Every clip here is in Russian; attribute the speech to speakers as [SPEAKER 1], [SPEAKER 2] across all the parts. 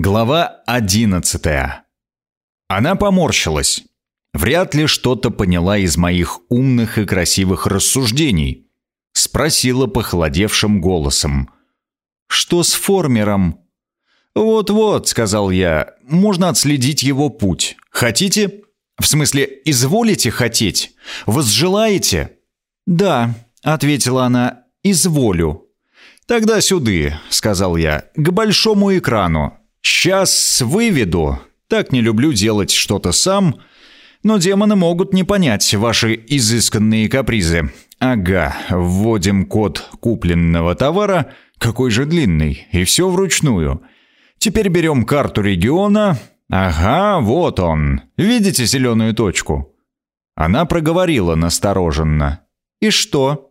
[SPEAKER 1] Глава одиннадцатая. Она поморщилась. Вряд ли что-то поняла из моих умных и красивых рассуждений. Спросила похолодевшим голосом. «Что с формером?» «Вот-вот», — сказал я, — «можно отследить его путь. Хотите? В смысле, изволите хотеть? Возжелаете?» «Да», — ответила она, — «изволю». «Тогда сюды», — сказал я, — «к большому экрану. Сейчас выведу. Так не люблю делать что-то сам, но демоны могут не понять ваши изысканные капризы. Ага, вводим код купленного товара, какой же длинный, и все вручную. Теперь берем карту региона. Ага, вот он. Видите зеленую точку? Она проговорила настороженно. И что?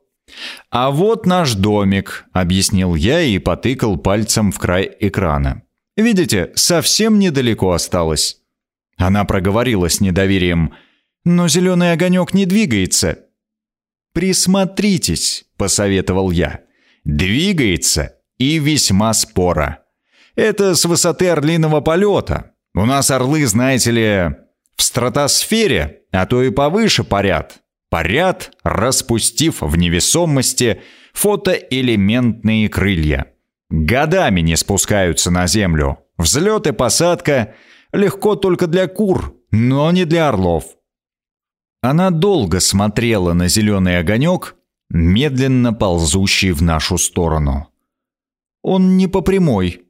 [SPEAKER 1] А вот наш домик, объяснил я и потыкал пальцем в край экрана. Видите, совсем недалеко осталось». Она проговорила с недоверием. «Но зеленый огонек не двигается». «Присмотритесь», — посоветовал я. «Двигается и весьма споро. Это с высоты орлиного полета. У нас орлы, знаете ли, в стратосфере, а то и повыше парят. Парят, распустив в невесомости фотоэлементные крылья. Годами не спускаются на землю. Взлет и посадка легко только для кур, но не для орлов. Она долго смотрела на зеленый огонек, медленно ползущий в нашу сторону. «Он не по прямой».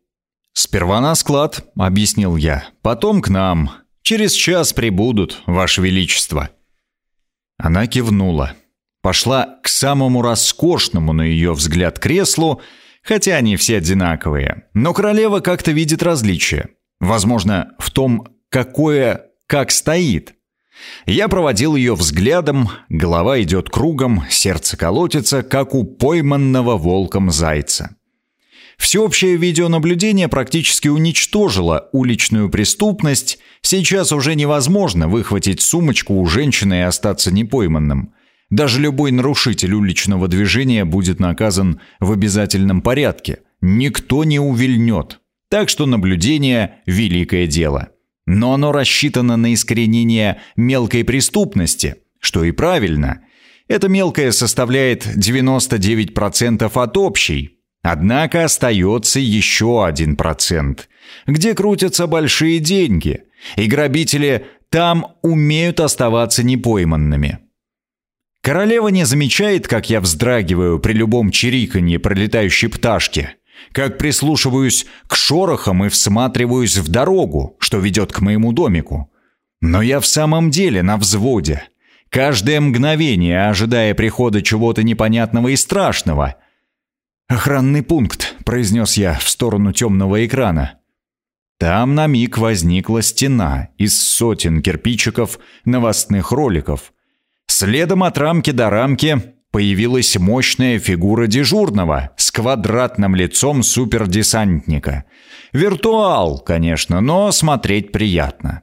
[SPEAKER 1] «Сперва на склад», — объяснил я. «Потом к нам. Через час прибудут, Ваше Величество». Она кивнула. Пошла к самому роскошному, на ее взгляд, креслу — Хотя они все одинаковые. Но королева как-то видит различия. Возможно, в том, какое как стоит. Я проводил ее взглядом, голова идет кругом, сердце колотится, как у пойманного волком зайца. Всеобщее видеонаблюдение практически уничтожило уличную преступность. Сейчас уже невозможно выхватить сумочку у женщины и остаться непойманным. Даже любой нарушитель уличного движения будет наказан в обязательном порядке. Никто не увильнет. Так что наблюдение – великое дело. Но оно рассчитано на искоренение мелкой преступности, что и правильно. Это мелкое составляет 99% от общей. Однако остается еще 1%, где крутятся большие деньги, и грабители там умеют оставаться непойманными. Королева не замечает, как я вздрагиваю при любом чириканье пролетающей пташки, как прислушиваюсь к шорохам и всматриваюсь в дорогу, что ведет к моему домику. Но я в самом деле на взводе. Каждое мгновение, ожидая прихода чего-то непонятного и страшного. «Охранный пункт», — произнес я в сторону темного экрана. Там на миг возникла стена из сотен кирпичиков новостных роликов — Следом от рамки до рамки появилась мощная фигура дежурного с квадратным лицом супердесантника. Виртуал, конечно, но смотреть приятно.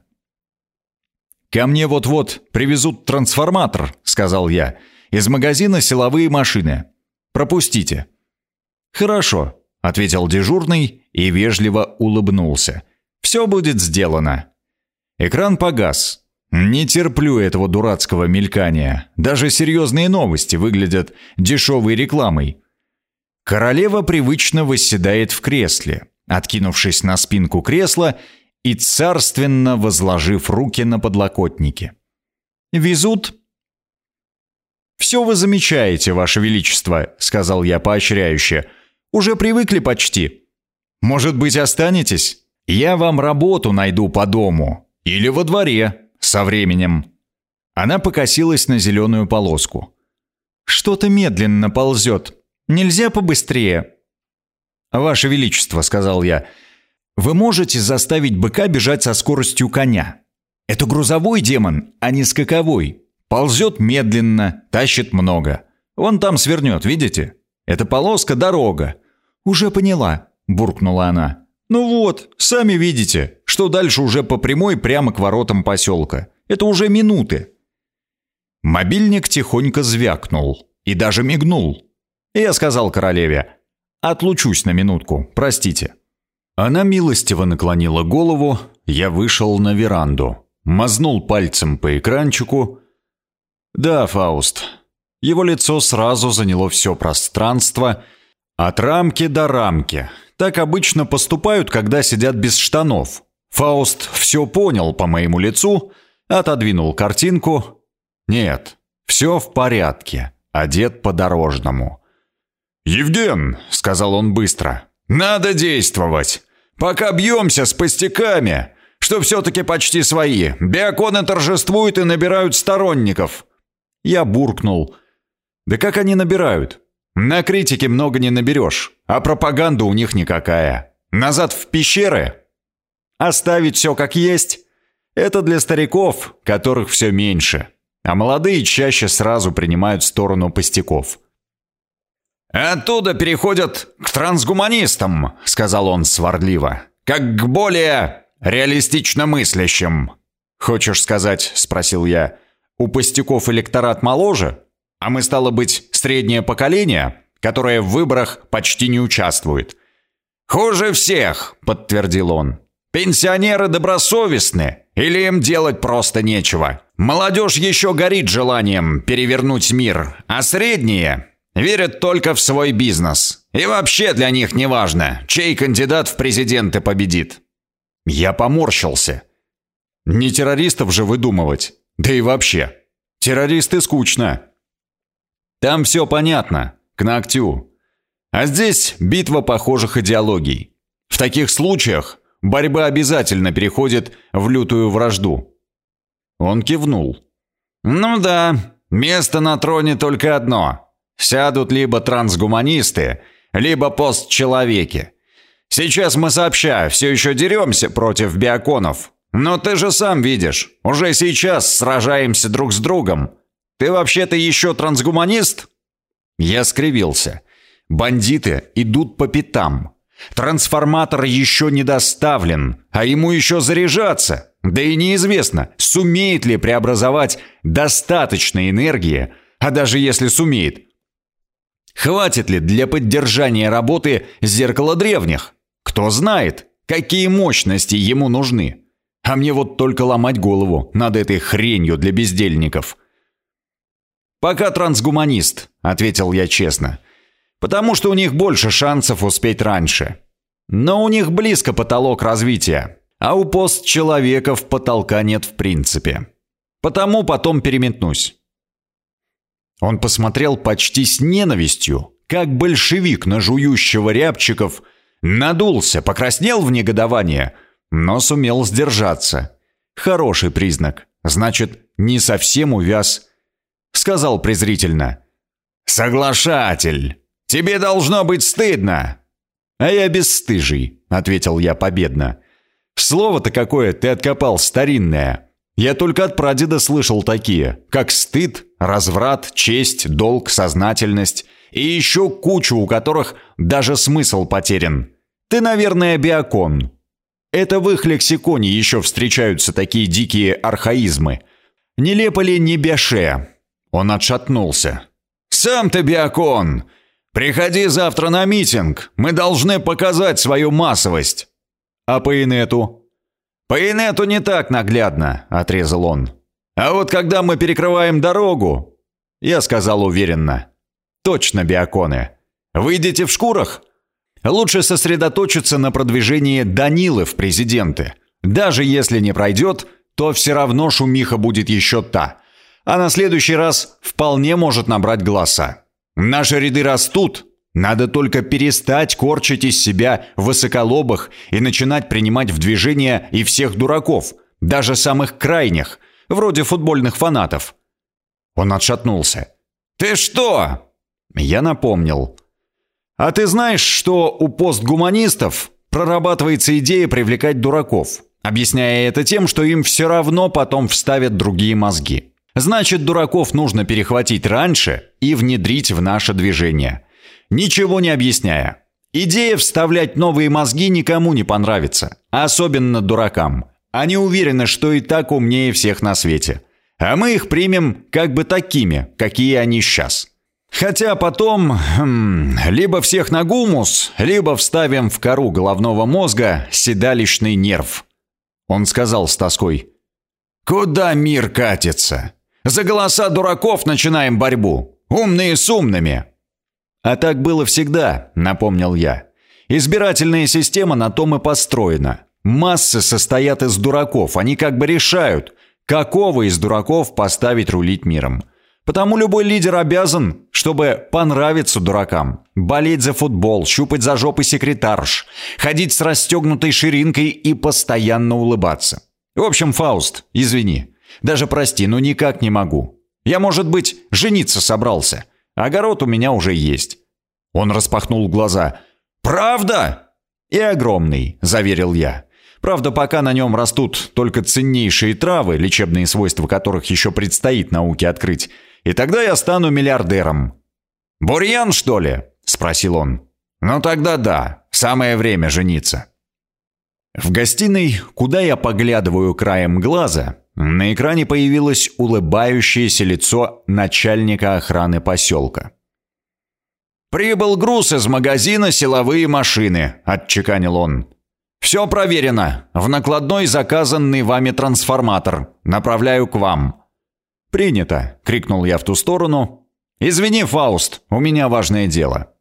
[SPEAKER 1] «Ко мне вот-вот привезут трансформатор», — сказал я. «Из магазина силовые машины. Пропустите». «Хорошо», — ответил дежурный и вежливо улыбнулся. «Все будет сделано». Экран погас. Не терплю этого дурацкого мелькания. Даже серьезные новости выглядят дешевой рекламой. Королева привычно восседает в кресле, откинувшись на спинку кресла и царственно возложив руки на подлокотники. «Везут?» «Все вы замечаете, Ваше Величество», — сказал я поощряюще. «Уже привыкли почти. Может быть, останетесь? Я вам работу найду по дому. Или во дворе, со временем. Она покосилась на зеленую полоску. Что-то медленно ползет. Нельзя побыстрее. Ваше Величество, сказал я, вы можете заставить быка бежать со скоростью коня. Это грузовой демон, а не скаковой. Ползет медленно, тащит много. Вон там свернет, видите? Это полоска дорога. Уже поняла, буркнула она. Ну вот, сами видите, что дальше уже по прямой прямо к воротам поселка. Это уже минуты. Мобильник тихонько звякнул и даже мигнул. Я сказал королеве, отлучусь на минутку, простите. Она милостиво наклонила голову, я вышел на веранду, мазнул пальцем по экранчику. Да, Фауст. Его лицо сразу заняло все пространство, от рамки до рамки. Так обычно поступают, когда сидят без штанов. Фауст все понял по моему лицу, отодвинул картинку. Нет, все в порядке, одет по-дорожному. «Евген», — сказал он быстро, — «надо действовать. Пока бьемся с пустяками, что все-таки почти свои. Биоконы торжествуют и набирают сторонников». Я буркнул. «Да как они набирают? На критике много не наберешь, а пропаганда у них никакая. Назад в пещеры? Оставить все как есть? Это для стариков, которых все меньше, а молодые чаще сразу принимают сторону пустяков». «Оттуда переходят к трансгуманистам», — сказал он сварливо, «как к более реалистично мыслящим». «Хочешь сказать, — спросил я, — у пустяков электорат моложе, а мы, стало быть, среднее поколение, которое в выборах почти не участвует?» «Хуже всех», — подтвердил он. «Пенсионеры добросовестны, или им делать просто нечего. Молодежь еще горит желанием перевернуть мир, а средние Верят только в свой бизнес. И вообще для них не важно, чей кандидат в президенты победит. Я поморщился. Не террористов же выдумывать. Да и вообще. Террористы скучно. Там все понятно, к ногтю. А здесь битва похожих идеологий. В таких случаях борьба обязательно переходит в лютую вражду. Он кивнул. «Ну да, место на троне только одно Сядут либо трансгуманисты, либо постчеловеки. Сейчас мы сообща все еще деремся против биоконов. Но ты же сам видишь, уже сейчас сражаемся друг с другом. Ты вообще-то еще трансгуманист?» Я скривился. «Бандиты идут по пятам. Трансформатор еще не доставлен, а ему еще заряжаться. Да и неизвестно, сумеет ли преобразовать достаточно энергии, а даже если сумеет, Хватит ли для поддержания работы зеркала древних? Кто знает, какие мощности ему нужны. А мне вот только ломать голову над этой хренью для бездельников. «Пока трансгуманист», — ответил я честно. «Потому что у них больше шансов успеть раньше. Но у них близко потолок развития, а у постчеловеков потолка нет в принципе. Потому потом переметнусь. Он посмотрел почти с ненавистью, как большевик на жующего рябчиков, надулся, покраснел в негодование, но сумел сдержаться. Хороший признак. Значит, не совсем увяз. Сказал презрительно. «Соглашатель! Тебе должно быть стыдно!» «А я бесстыжий», — ответил я победно. «Слово-то какое ты откопал старинное. Я только от прадеда слышал такие, как стыд, разврат, честь, долг, сознательность и еще кучу, у которых даже смысл потерян. Ты, наверное, биокон. Это в их лексиконе еще встречаются такие дикие архаизмы. Нелепо ли не бяше? Он отшатнулся. «Сам ты биокон! Приходи завтра на митинг, мы должны показать свою массовость!» «А по инету?» «По инету не так наглядно», — отрезал он. «А вот когда мы перекрываем дорогу...» Я сказал уверенно. «Точно, биоконы. Выйдете в шкурах?» Лучше сосредоточиться на продвижении Данилы в президенты. Даже если не пройдет, то все равно шумиха будет еще та. А на следующий раз вполне может набрать голоса. Наши ряды растут, надо только перестать корчить из себя высоколобых и начинать принимать в движение и всех дураков, даже самых крайних, вроде футбольных фанатов. Он отшатнулся. «Ты что?» Я напомнил. «А ты знаешь, что у постгуманистов прорабатывается идея привлекать дураков, объясняя это тем, что им все равно потом вставят другие мозги. Значит, дураков нужно перехватить раньше и внедрить в наше движение ничего не объясняя. Идея вставлять новые мозги никому не понравится, особенно дуракам. Они уверены, что и так умнее всех на свете. А мы их примем как бы такими, какие они сейчас. Хотя потом хм, либо всех на гумус, либо вставим в кору головного мозга седалищный нерв. Он сказал с тоской. «Куда мир катится? За голоса дураков начинаем борьбу. Умные с умными». «А так было всегда», — напомнил я. «Избирательная система на том и построена. Массы состоят из дураков, они как бы решают, какого из дураков поставить рулить миром. Потому любой лидер обязан, чтобы понравиться дуракам, болеть за футбол, щупать за жопы секретарш, ходить с расстегнутой ширинкой и постоянно улыбаться. В общем, Фауст, извини, даже прости, но никак не могу. Я, может быть, жениться собрался. Огород у меня уже есть». Он распахнул глаза. «Правда?» «И огромный», — заверил я. Правда, пока на нем растут только ценнейшие травы, лечебные свойства которых еще предстоит науке открыть, и тогда я стану миллиардером. «Бурьян, что ли?» — спросил он. «Ну тогда да, самое время жениться». В гостиной, куда я поглядываю краем глаза, на экране появилось улыбающееся лицо начальника охраны поселка. «Прибыл груз из магазина «Силовые машины», — отчеканил он. «Все проверено. В накладной заказанный вами трансформатор. Направляю к вам». «Принято!» — крикнул я в ту сторону. «Извини, Фауст, у меня важное дело».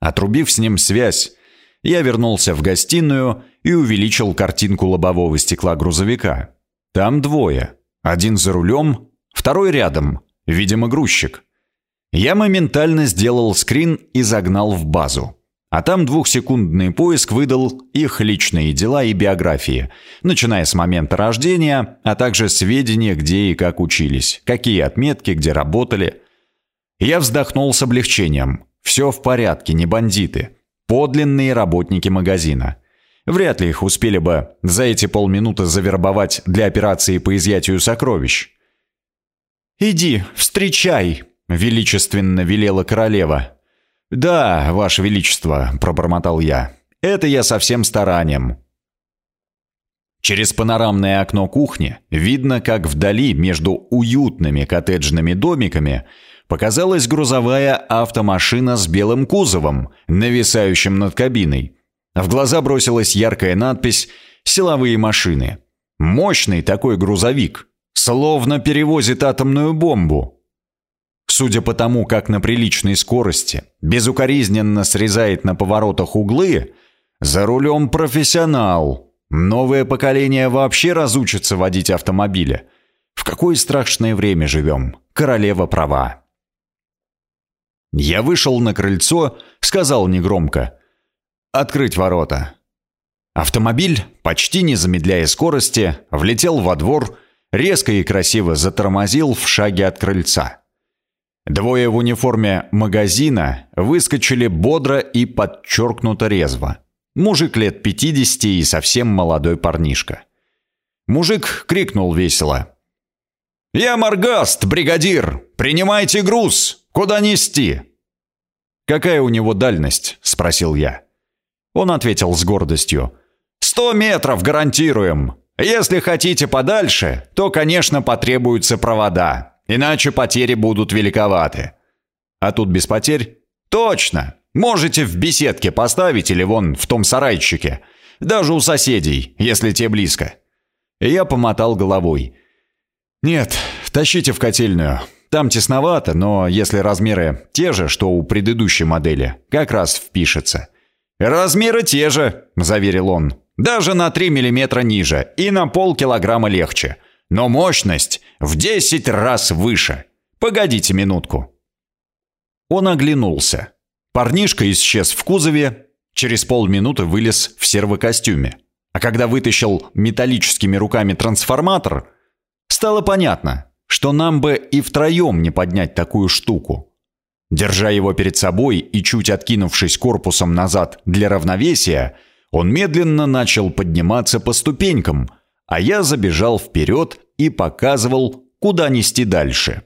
[SPEAKER 1] Отрубив с ним связь, я вернулся в гостиную и увеличил картинку лобового стекла грузовика. Там двое. Один за рулем, второй рядом, видимо, грузчик. Я моментально сделал скрин и загнал в базу. А там двухсекундный поиск выдал их личные дела и биографии, начиная с момента рождения, а также сведения, где и как учились, какие отметки, где работали. Я вздохнул с облегчением. Все в порядке, не бандиты. Подлинные работники магазина. Вряд ли их успели бы за эти полминуты завербовать для операции по изъятию сокровищ. «Иди, встречай!» — величественно велела королева. «Да, Ваше Величество», — пробормотал я. «Это я со всем старанием». Через панорамное окно кухни видно, как вдали между уютными коттеджными домиками показалась грузовая автомашина с белым кузовом, нависающим над кабиной. В глаза бросилась яркая надпись «Силовые машины». Мощный такой грузовик, словно перевозит атомную бомбу. Судя по тому, как на приличной скорости безукоризненно срезает на поворотах углы, за рулем профессионал. Новое поколение вообще разучится водить автомобили. В какое страшное время живем. Королева права. Я вышел на крыльцо, сказал негромко. «Открыть ворота». Автомобиль, почти не замедляя скорости, влетел во двор, резко и красиво затормозил в шаге от крыльца. Двое в униформе магазина выскочили бодро и подчеркнуто резво. Мужик лет 50 и совсем молодой парнишка. Мужик крикнул весело. «Я Маргаст, бригадир! Принимайте груз! Куда нести?» «Какая у него дальность?» – спросил я. Он ответил с гордостью. «Сто метров гарантируем! Если хотите подальше, то, конечно, потребуются провода. Иначе потери будут великоваты. А тут без потерь? Точно. Можете в беседке поставить или вон в том сарайчике. Даже у соседей, если те близко. Я помотал головой. Нет, тащите в котельную. Там тесновато, но если размеры те же, что у предыдущей модели, как раз впишется. «Размеры те же», – заверил он. «Даже на 3 миллиметра ниже и на полкилограмма легче но мощность в 10 раз выше. Погодите минутку». Он оглянулся. Парнишка исчез в кузове, через полминуты вылез в сервокостюме. А когда вытащил металлическими руками трансформатор, стало понятно, что нам бы и втроем не поднять такую штуку. Держа его перед собой и чуть откинувшись корпусом назад для равновесия, он медленно начал подниматься по ступенькам – а я забежал вперед и показывал, куда нести дальше.